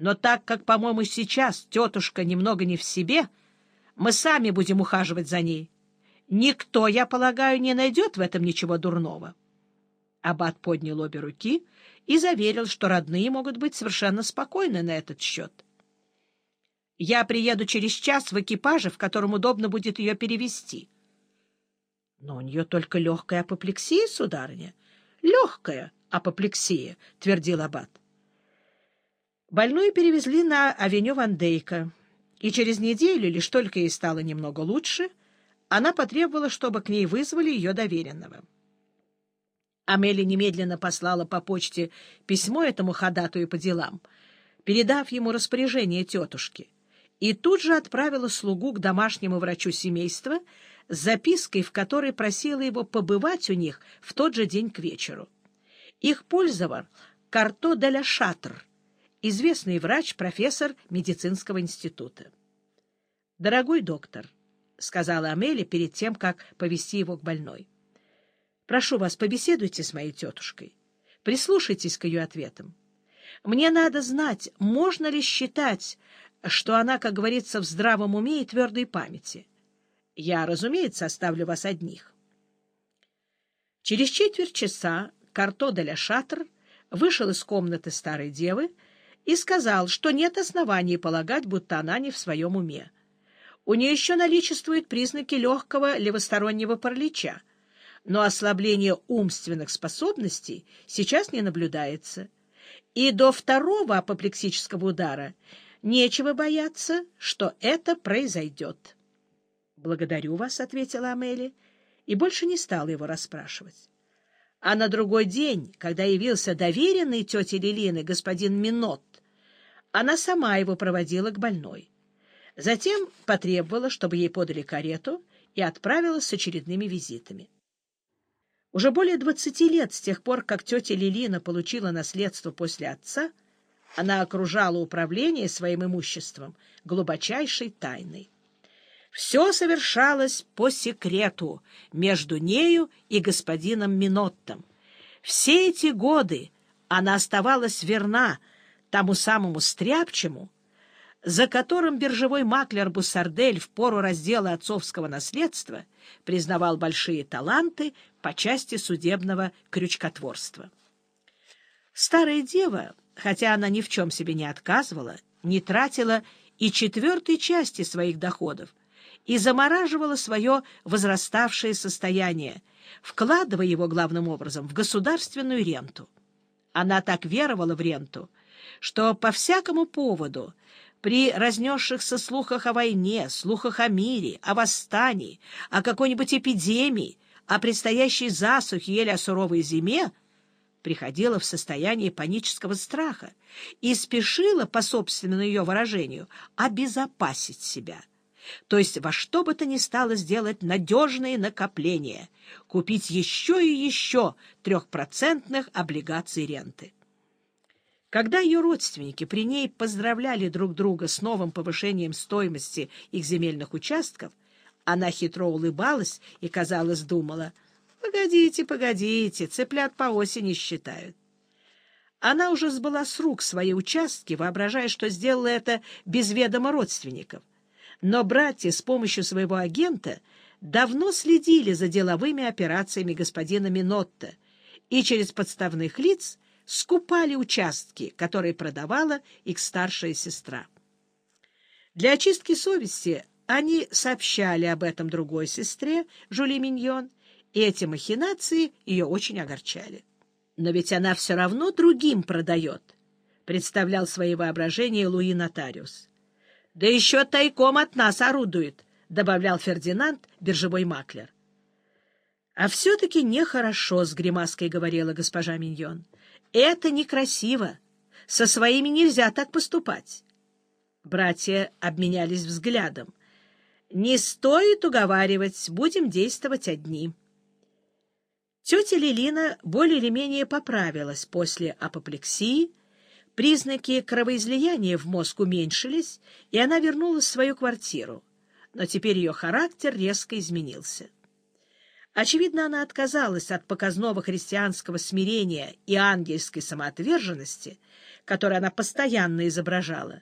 Но так как, по-моему, сейчас тетушка немного не в себе, мы сами будем ухаживать за ней. Никто, я полагаю, не найдет в этом ничего дурного. Аббат поднял обе руки и заверил, что родные могут быть совершенно спокойны на этот счет. «Я приеду через час в экипаже, в котором удобно будет ее перевести. Но у нее только легкая апоплексия, сударыня. Легкая апоплексия, — твердил Аббат. Больную перевезли на авеню Вандейка, и через неделю, лишь только ей стало немного лучше, она потребовала, чтобы к ней вызвали ее доверенного. Амели немедленно послала по почте письмо этому ходатую по делам, передав ему распоряжение тетушки, и тут же отправила слугу к домашнему врачу семейства с запиской, в которой просила его побывать у них в тот же день к вечеру. Их пользовал Карто де ля Шатр, известный врач, профессор медицинского института. «Дорогой доктор», — сказала Амели перед тем, как повести его к больной, — Прошу вас, побеседуйте с моей тетушкой. Прислушайтесь к ее ответам. Мне надо знать, можно ли считать, что она, как говорится, в здравом уме и твердой памяти. Я, разумеется, оставлю вас одних. Через четверть часа Карто де ля Шатр вышел из комнаты старой девы и сказал, что нет оснований полагать, будто она не в своем уме. У нее еще наличествуют признаки легкого левостороннего паралича, но ослабление умственных способностей сейчас не наблюдается. И до второго апоплексического удара нечего бояться, что это произойдет. — Благодарю вас, — ответила Амели, и больше не стала его расспрашивать. А на другой день, когда явился доверенный тете Лилины господин Минот, она сама его проводила к больной. Затем потребовала, чтобы ей подали карету, и отправилась с очередными визитами. Уже более двадцати лет с тех пор, как тетя Лилина получила наследство после отца, она окружала управление своим имуществом глубочайшей тайной. Все совершалось по секрету между нею и господином Миноттом. Все эти годы она оставалась верна тому самому стряпчему, за которым биржевой маклер Буссардель в пору раздела отцовского наследства признавал большие таланты по части судебного крючкотворства. Старая дева, хотя она ни в чем себе не отказывала, не тратила и четвертой части своих доходов и замораживала свое возраставшее состояние, вкладывая его главным образом в государственную ренту. Она так веровала в ренту, что по всякому поводу при разнесшихся слухах о войне, слухах о мире, о восстании, о какой-нибудь эпидемии, о предстоящей засухе или о суровой зиме, приходила в состояние панического страха и спешила, по собственному ее выражению, обезопасить себя. То есть во что бы то ни стало сделать надежные накопления, купить еще и еще трехпроцентных облигаций ренты. Когда ее родственники при ней поздравляли друг друга с новым повышением стоимости их земельных участков, она хитро улыбалась и, казалось, думала, «Погодите, погодите, цыплят по осени считают». Она уже сбыла с рук свои участки, воображая, что сделала это без ведома родственников. Но братья с помощью своего агента давно следили за деловыми операциями господина Минотта и через подставных лиц скупали участки, которые продавала их старшая сестра. Для очистки совести они сообщали об этом другой сестре, Жули Миньон, и эти махинации ее очень огорчали. «Но ведь она все равно другим продает», — представлял свои воображения Луи Нотариус. «Да еще тайком от нас орудует», — добавлял Фердинанд, биржевой маклер. «А все-таки нехорошо», — с гримаской говорила госпожа Миньон. Это некрасиво. Со своими нельзя так поступать. Братья обменялись взглядом. Не стоит уговаривать, будем действовать одни. Тетя Лилина более или менее поправилась после апоплексии, признаки кровоизлияния в мозг уменьшились, и она вернулась в свою квартиру, но теперь ее характер резко изменился. Очевидно, она отказалась от показного христианского смирения и ангельской самоотверженности, который она постоянно изображала,